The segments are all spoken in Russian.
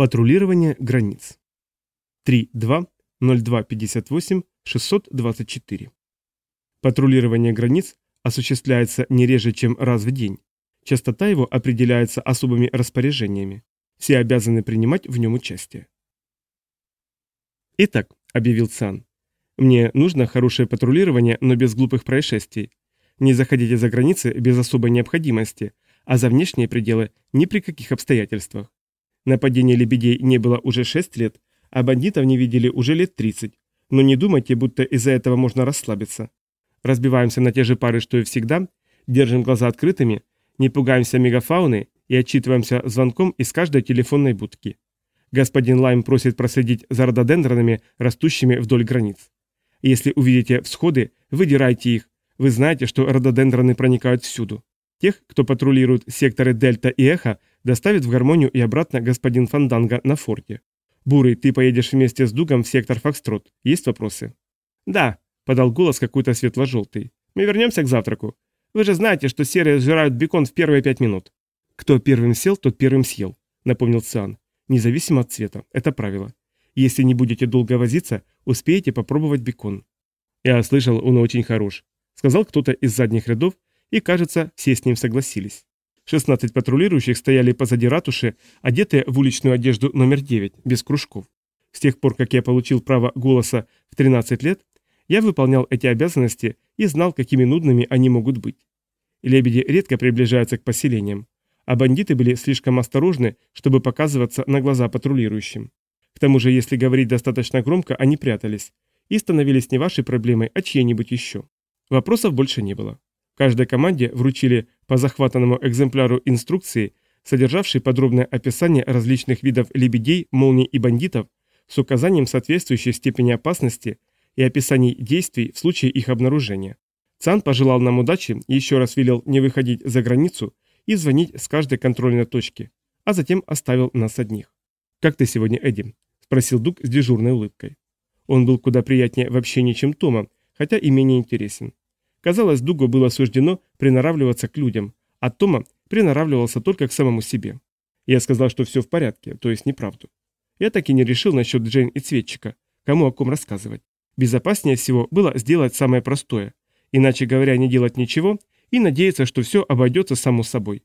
Патрулирование границ. 3.2.02.58.624. Патрулирование границ осуществляется не реже, чем раз в день. Частота его определяется особыми распоряжениями. Все обязаны принимать в нем участие. «Итак», — объявил Цан, — «мне нужно хорошее патрулирование, но без глупых происшествий. Не заходите за границы без особой необходимости, а за внешние пределы ни при каких обстоятельствах. Нападения лебедей не было уже 6 лет, а бандитов не видели уже лет 30. Но не думайте, будто из-за этого можно расслабиться. Разбиваемся на те же пары, что и всегда, держим глаза открытыми, не пугаемся мегафауны и отчитываемся звонком из каждой телефонной будки. Господин Лайм просит проследить за рододендронами, растущими вдоль границ. Если увидите всходы, выдирайте их. Вы знаете, что рододендроны проникают всюду. Тех, кто патрулирует секторы Дельта и Эхо, доставит в гармонию и обратно господин Фанданга на форте. Бурый, ты поедешь вместе с Дугом в сектор Фокстрот. Есть вопросы? Да, подал голос какой-то светло-желтый. Мы вернемся к завтраку. Вы же знаете, что серые сжирают бекон в первые пять минут. Кто первым сел, тот первым съел, напомнил Циан. Независимо от цвета. Это правило. Если не будете долго возиться, успеете попробовать бекон. Я слышал, он очень хорош. Сказал кто-то из задних рядов, и, кажется, все с ним согласились. 16 патрулирующих стояли позади ратуши, одетые в уличную одежду номер 9, без кружков. С тех пор, как я получил право голоса в 13 лет, я выполнял эти обязанности и знал, какими нудными они могут быть. Лебеди редко приближаются к поселениям, а бандиты были слишком осторожны, чтобы показываться на глаза патрулирующим. К тому же, если говорить достаточно громко, они прятались и становились не вашей проблемой, а чьей-нибудь еще. Вопросов больше не было. Каждой команде вручили по захватанному экземпляру инструкции, содержавшей подробное описание различных видов лебедей, молний и бандитов с указанием соответствующей степени опасности и описаний действий в случае их обнаружения. Цан пожелал нам удачи и еще раз велел не выходить за границу и звонить с каждой контрольной точки, а затем оставил нас одних. «Как ты сегодня, Эдди?» – спросил Дуг с дежурной улыбкой. Он был куда приятнее в общении, чем Тома, хотя и менее интересен. Казалось, Дугу было суждено приноравливаться к людям, а Тома приноравливался только к самому себе. Я сказал, что все в порядке, то есть неправду. Я так и не решил насчет Джейн и Цветчика, кому о ком рассказывать. Безопаснее всего было сделать самое простое, иначе говоря, не делать ничего и надеяться, что все обойдется само собой.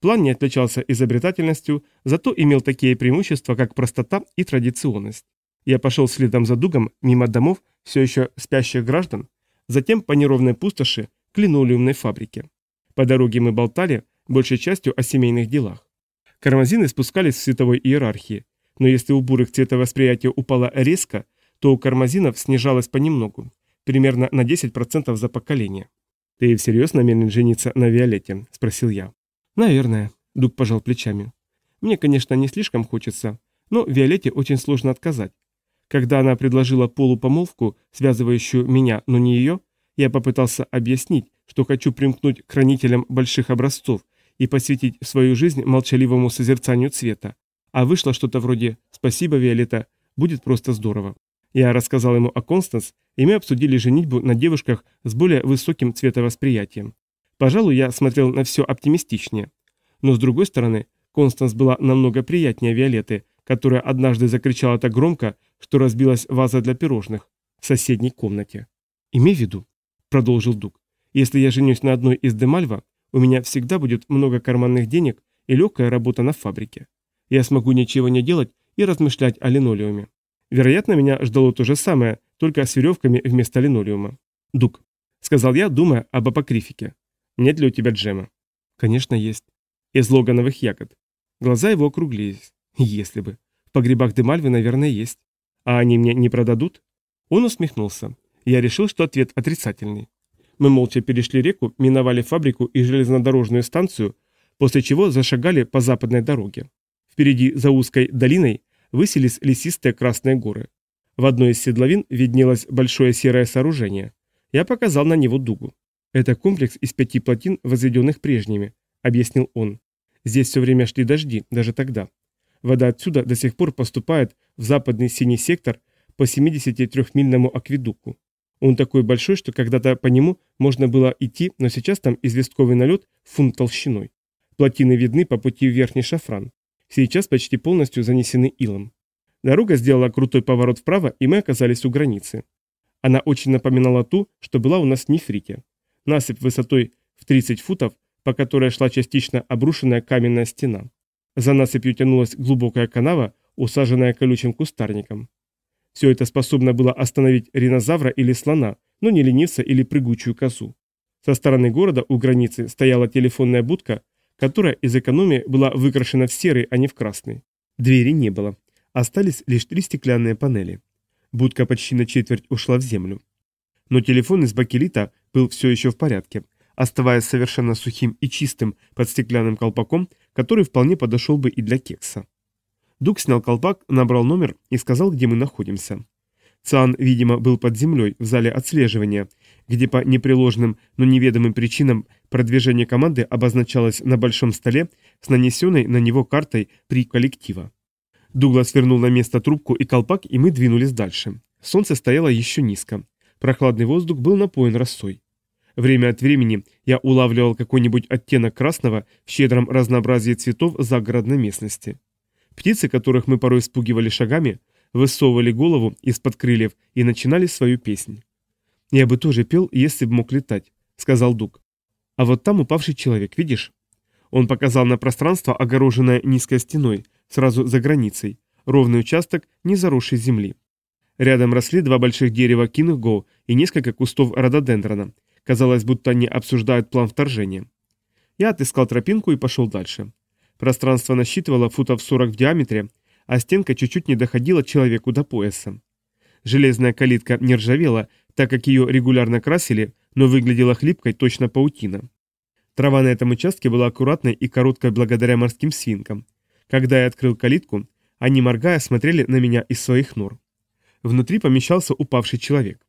План не отличался изобретательностью, зато имел такие преимущества, как простота и традиционность. Я пошел следом за Дугом мимо домов все еще спящих граждан, затем по неровной пустоши к линолеумной фабрике. По дороге мы болтали, большей частью о семейных делах. Кармазины спускались в световой иерархии, но если у бурых цветовосприятие упало резко, то у кармазинов снижалось понемногу, примерно на 10% за поколение. «Ты всерьез намерен жениться на Виолетте?» – спросил я. «Наверное», – Дуг пожал плечами. «Мне, конечно, не слишком хочется, но Виолетте очень сложно отказать. Когда она предложила Полу помолвку, связывающую меня, но не ее, я попытался объяснить, что хочу примкнуть к хранителям больших образцов и посвятить свою жизнь молчаливому созерцанию цвета. А вышло что-то вроде «Спасибо, Виолетта, будет просто здорово». Я рассказал ему о Констанс, и мы обсудили женитьбу на девушках с более высоким цветовосприятием. Пожалуй, я смотрел на все оптимистичнее. Но с другой стороны, Констанс была намного приятнее Виолетты, которая однажды закричала так громко, что разбилась ваза для пирожных в соседней комнате. «Имей в виду», — продолжил Дуг, — «если я женюсь на одной из Демальва, у меня всегда будет много карманных денег и легкая работа на фабрике. Я смогу ничего не делать и размышлять о линолеуме. Вероятно, меня ждало то же самое, только с веревками вместо линолеума. Дуг, сказал я, думая об апокрифике. Нет ли у тебя джема? Конечно, есть. Из логановых ягод. Глаза его округлились. Если бы. В погребах Демальвы, наверное, есть. А они мне не продадут? Он усмехнулся. Я решил, что ответ отрицательный. Мы молча перешли реку, миновали фабрику и железнодорожную станцию, после чего зашагали по западной дороге. Впереди, за узкой долиной, высились лесистые красные горы. В одной из седловин виднелось большое серое сооружение. Я показал на него дугу. «Это комплекс из пяти плотин, возведенных прежними», — объяснил он. «Здесь все время шли дожди, даже тогда. Вода отсюда до сих пор поступает в западный синий сектор по 73-мильному акведуку. Он такой большой, что когда-то по нему можно было идти, но сейчас там известковый налет фунт толщиной. Плотины видны по пути в верхний шафран. сейчас почти полностью занесены илом. Дорога сделала крутой поворот вправо, и мы оказались у границы. Она очень напоминала ту, что была у нас в Нефрите. Насыпь высотой в 30 футов, по которой шла частично обрушенная каменная стена. За насыпью тянулась глубокая канава, усаженная колючим кустарником. Все это способно было остановить ринозавра или слона, но не ленивца или прыгучую козу. Со стороны города у границы стояла телефонная будка, которая из экономии была выкрашена в серый, а не в красный. Двери не было. Остались лишь три стеклянные панели. Будка почти на четверть ушла в землю. Но телефон из бакелита был все еще в порядке, оставаясь совершенно сухим и чистым под стеклянным колпаком, который вполне подошел бы и для кекса. Дуг снял колпак, набрал номер и сказал, где мы находимся. Циан, видимо, был под землей в зале отслеживания, где по непреложным, но неведомым причинам продвижение команды обозначалось на большом столе с нанесенной на него картой при коллектива. Дуглас вернул на место трубку и колпак, и мы двинулись дальше. Солнце стояло еще низко. Прохладный воздух был напоен росой. Время от времени я улавливал какой-нибудь оттенок красного в щедром разнообразии цветов загородной местности. Птицы, которых мы порой спугивали шагами, высовывали голову из-под крыльев и начинали свою песнь. «Я бы тоже пел, если бы мог летать», — сказал Дуг. «А вот там упавший человек, видишь?» Он показал на пространство, огороженное низкой стеной, сразу за границей, ровный участок не заросшей земли. Рядом росли два больших дерева кингоу и несколько кустов рододендрона. Казалось, будто они обсуждают план вторжения. Я отыскал тропинку и пошел дальше. Пространство насчитывало футов 40 в диаметре, а стенка чуть-чуть не доходила человеку до пояса. Железная калитка не ржавела, так как ее регулярно красили, но выглядела хлипкой точно паутина. Трава на этом участке была аккуратной и короткой благодаря морским свинкам. Когда я открыл калитку, они, моргая, смотрели на меня из своих нор. Внутри помещался упавший человек.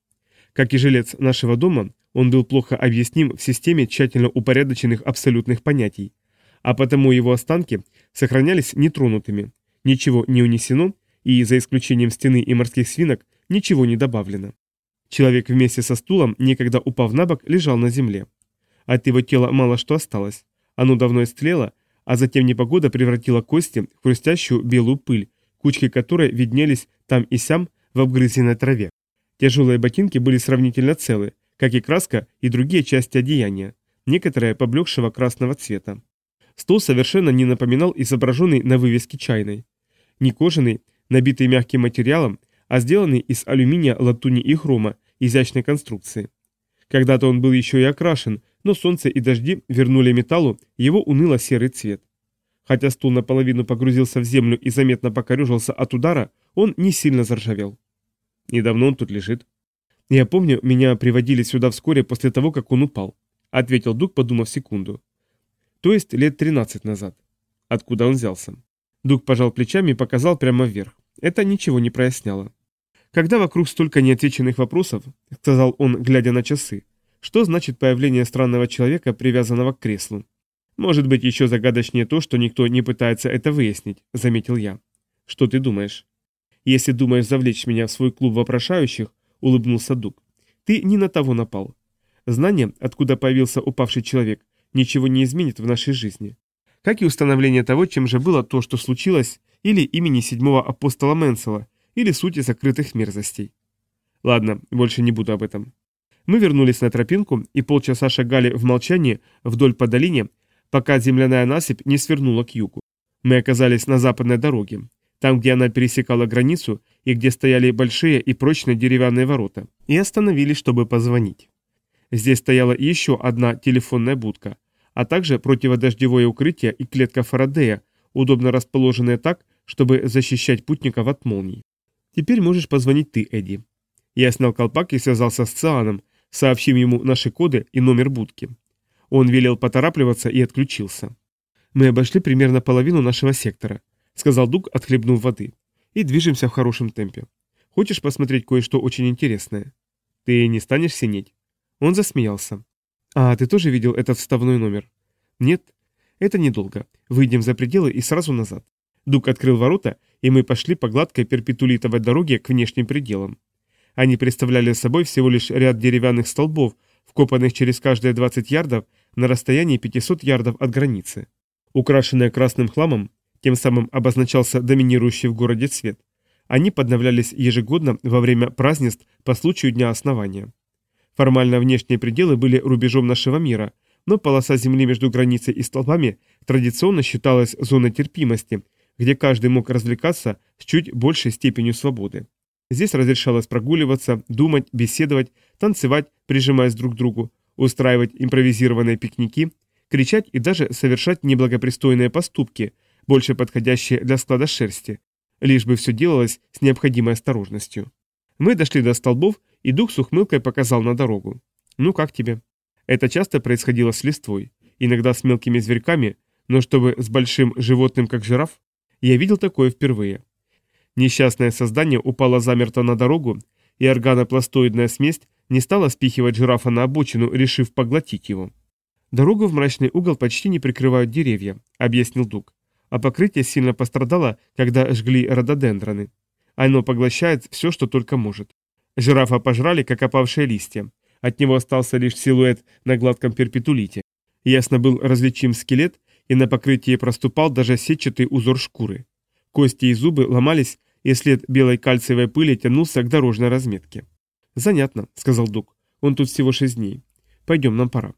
Как и жилец нашего дома, он был плохо объясним в системе тщательно упорядоченных абсолютных понятий, а потому его останки сохранялись нетронутыми, ничего не унесено и, за исключением стены и морских свинок, ничего не добавлено. Человек вместе со стулом, некогда упав на бок, лежал на земле. От его тела мало что осталось. Оно давно истлело, а затем непогода превратила кости в хрустящую белую пыль, кучки которой виднелись там и сям в обгрызенной траве. Тяжелые ботинки были сравнительно целы, как и краска и другие части одеяния, некоторые поблекшего красного цвета. Стол совершенно не напоминал изображенный на вывеске чайной. Не кожаный, набитый мягким материалом, а сделанный из алюминия, латуни и хрома, изящной конструкции. Когда-то он был еще и окрашен, но солнце и дожди вернули металлу его уныло-серый цвет. Хотя стул наполовину погрузился в землю и заметно покорежился от удара, он не сильно заржавел. Недавно он тут лежит. Я помню, меня приводили сюда вскоре после того, как он упал, ответил Дуг, подумав секунду. То есть лет 13 назад. Откуда он взялся? Дуг пожал плечами и показал прямо вверх. Это ничего не проясняло. Когда вокруг столько неотвеченных вопросов, сказал он, глядя на часы, что значит появление странного человека, привязанного к креслу? Может быть, еще загадочнее то, что никто не пытается это выяснить, заметил я. Что ты думаешь? Если думаешь завлечь меня в свой клуб вопрошающих, улыбнулся Дуг, ты не на того напал. Знание, откуда появился упавший человек, ничего не изменит в нашей жизни. Как и установление того, чем же было то, что случилось, или имени седьмого апостола Менсела, или сути закрытых мерзостей. Ладно, больше не буду об этом. Мы вернулись на тропинку и полчаса шагали в молчании вдоль по долине, пока земляная насыпь не свернула к югу. Мы оказались на западной дороге, там, где она пересекала границу и где стояли большие и прочные деревянные ворота, и остановились, чтобы позвонить. Здесь стояла еще одна телефонная будка, а также противодождевое укрытие и клетка Фарадея, удобно расположенная так, чтобы защищать путников от молний. Теперь можешь позвонить ты, Эдди. Я снял колпак и связался с Цианом, сообщив ему наши коды и номер будки. Он велел поторапливаться и отключился. Мы обошли примерно половину нашего сектора, сказал Дуг, отхлебнув воды, и движемся в хорошем темпе. Хочешь посмотреть кое-что очень интересное? Ты не станешь синеть? Он засмеялся. «А, ты тоже видел этот вставной номер?» «Нет, это недолго. Выйдем за пределы и сразу назад». Дук открыл ворота, и мы пошли по гладкой перпетулитовой дороге к внешним пределам. Они представляли собой всего лишь ряд деревянных столбов, вкопанных через каждые 20 ярдов на расстоянии 500 ярдов от границы. Украшенные красным хламом, Тем самым обозначался доминирующий в городе цвет. Они подновлялись ежегодно во время празднеств по случаю Дня Основания. Формально внешние пределы были рубежом нашего мира, но полоса земли между границей и столбами традиционно считалась зоной терпимости, где каждый мог развлекаться с чуть большей степенью свободы. Здесь разрешалось прогуливаться, думать, беседовать, танцевать, прижимаясь друг к другу, устраивать импровизированные пикники, кричать и даже совершать неблагопристойные поступки, больше подходящие для склада шерсти, лишь бы все делалось с необходимой осторожностью. Мы дошли до столбов, и дух с ухмылкой показал на дорогу. «Ну как тебе?» Это часто происходило с листвой, иногда с мелкими зверьками, но чтобы с большим животным, как жираф, я видел такое впервые. Несчастное создание упало замерто на дорогу, и органопластоидная смесь не стала спихивать жирафа на обочину, решив поглотить его. «Дорогу в мрачный угол почти не прикрывают деревья», — объяснил Дуг. «А покрытие сильно пострадало, когда жгли рододендроны. Оно поглощает все, что только может. Жирафа пожрали, как опавшие листья. От него остался лишь силуэт на гладком перпетулите. Ясно был различим скелет, и на покрытии проступал даже сетчатый узор шкуры. Кости и зубы ломались, и след белой кальциевой пыли тянулся к дорожной разметке. «Занятно», — сказал Дуг. «Он тут всего шесть дней. Пойдем, нам пора».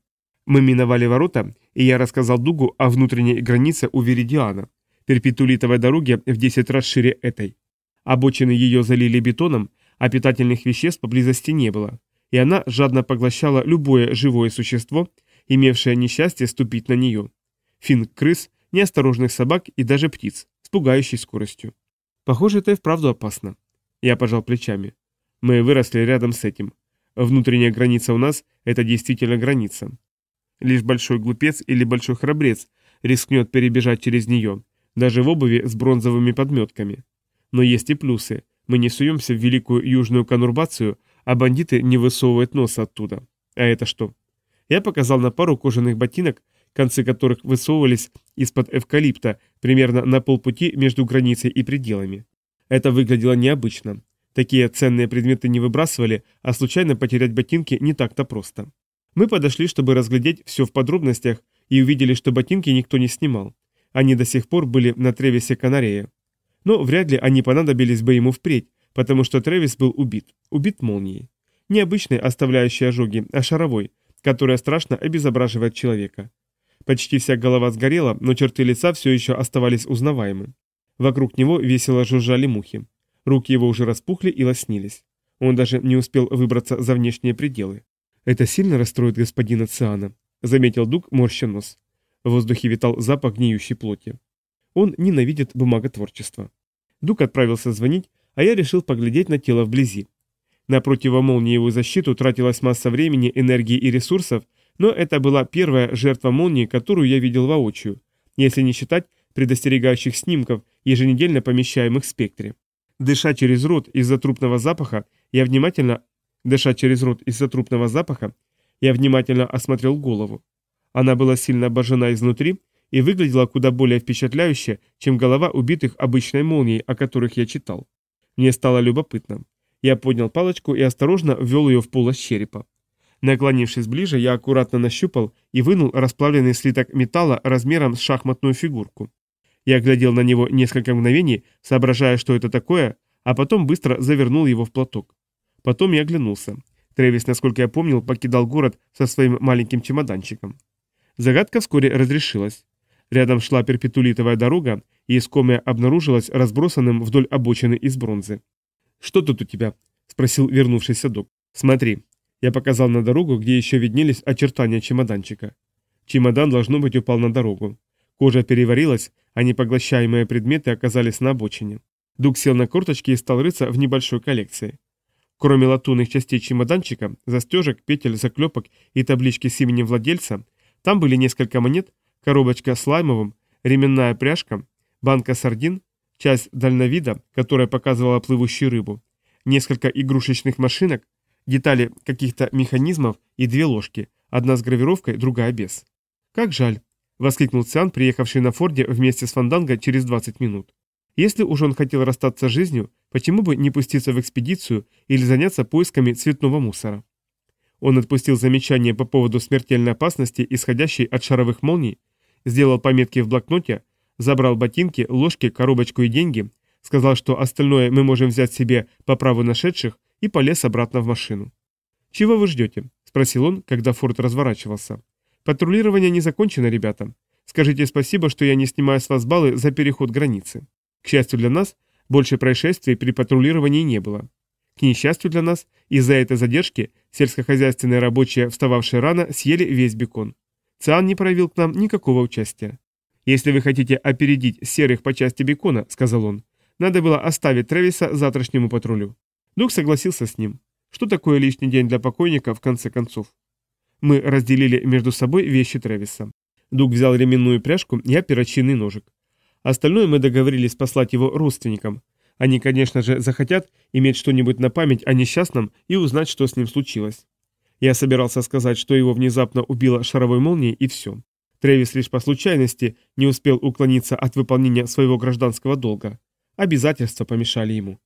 Мы миновали ворота, и я рассказал Дугу о внутренней границе у Веридиана, перпетулитовой дороге в 10 раз шире этой. Обочины ее залили бетоном, а питательных веществ поблизости не было, и она жадно поглощала любое живое существо, имевшее несчастье ступить на нее. Фин крыс, неосторожных собак и даже птиц, с пугающей скоростью. Похоже, это и вправду опасно. Я пожал плечами. Мы выросли рядом с этим. Внутренняя граница у нас – это действительно граница. Лишь большой глупец или большой храбрец рискнет перебежать через нее, даже в обуви с бронзовыми подметками. Но есть и плюсы. Мы не суемся в великую южную конурбацию, а бандиты не высовывают нос оттуда. А это что? Я показал на пару кожаных ботинок, концы которых высовывались из-под эвкалипта примерно на полпути между границей и пределами. Это выглядело необычно. Такие ценные предметы не выбрасывали, а случайно потерять ботинки не так-то просто. Мы подошли, чтобы разглядеть все в подробностях, и увидели, что ботинки никто не снимал. Они до сих пор были на Тревисе Канарея. Но вряд ли они понадобились бы ему впредь, потому что Тревис был убит. Убит молнией. Не обычной, оставляющей ожоги, а шаровой, которая страшно обезображивает человека. Почти вся голова сгорела, но черты лица все еще оставались узнаваемы. Вокруг него весело жужжали мухи. Руки его уже распухли и лоснились. Он даже не успел выбраться за внешние пределы. «Это сильно расстроит господина Циана», — заметил Дуг, морща нос. В воздухе витал запах гниющей плоти. Он ненавидит бумаготворчество. Дуг отправился звонить, а я решил поглядеть на тело вблизи. На противомолниевую защиту тратилась масса времени, энергии и ресурсов, но это была первая жертва молнии, которую я видел воочию, если не считать предостерегающих снимков, еженедельно помещаемых в спектре. Дыша через рот из-за трупного запаха, я внимательно... Дыша через рот из-за трупного запаха, я внимательно осмотрел голову. Она была сильно обожжена изнутри и выглядела куда более впечатляюще, чем голова убитых обычной молнией, о которых я читал. Мне стало любопытно. Я поднял палочку и осторожно ввел ее в полость черепа. Наклонившись ближе, я аккуратно нащупал и вынул расплавленный слиток металла размером с шахматную фигурку. Я глядел на него несколько мгновений, соображая, что это такое, а потом быстро завернул его в платок. Потом я оглянулся. Трэвис, насколько я помнил, покидал город со своим маленьким чемоданчиком. Загадка вскоре разрешилась. Рядом шла перпетулитовая дорога, и искомое обнаружилось разбросанным вдоль обочины из бронзы. «Что тут у тебя?» – спросил вернувшийся док. «Смотри». Я показал на дорогу, где еще виднелись очертания чемоданчика. Чемодан, должно быть, упал на дорогу. Кожа переварилась, а непоглощаемые предметы оказались на обочине. Дуг сел на корточки и стал рыться в небольшой коллекции. Кроме латунных частей чемоданчика, застежек, петель, заклепок и таблички с именем владельца, там были несколько монет, коробочка с лаймовым, ременная пряжка, банка сардин, часть дальновида, которая показывала плывущую рыбу, несколько игрушечных машинок, детали каких-то механизмов и две ложки, одна с гравировкой, другая без. «Как жаль», — воскликнул Циан, приехавший на Форде вместе с Фанданго через 20 минут. Если уж он хотел расстаться с жизнью, почему бы не пуститься в экспедицию или заняться поисками цветного мусора? Он отпустил замечание по поводу смертельной опасности, исходящей от шаровых молний, сделал пометки в блокноте, забрал ботинки, ложки, коробочку и деньги, сказал, что остальное мы можем взять себе по праву нашедших и полез обратно в машину. «Чего вы ждете?» – спросил он, когда Форд разворачивался. «Патрулирование не закончено, ребята. Скажите спасибо, что я не снимаю с вас баллы за переход границы. К счастью для нас, больше происшествий при патрулировании не было. К несчастью для нас, из-за этой задержки сельскохозяйственные рабочие, встававшие рано, съели весь бекон. Циан не проявил к нам никакого участия. «Если вы хотите опередить серых по части бекона», — сказал он, — «надо было оставить Трэвиса завтрашнему патрулю». Дух согласился с ним. Что такое лишний день для покойника, в конце концов? Мы разделили между собой вещи Трэвиса. Дуг взял ременную пряжку, я перочинный ножик. Остальное мы договорились послать его родственникам. Они, конечно же, захотят иметь что-нибудь на память о несчастном и узнать, что с ним случилось. Я собирался сказать, что его внезапно убило шаровой молнией, и все. Трэвис лишь по случайности не успел уклониться от выполнения своего гражданского долга. Обязательства помешали ему.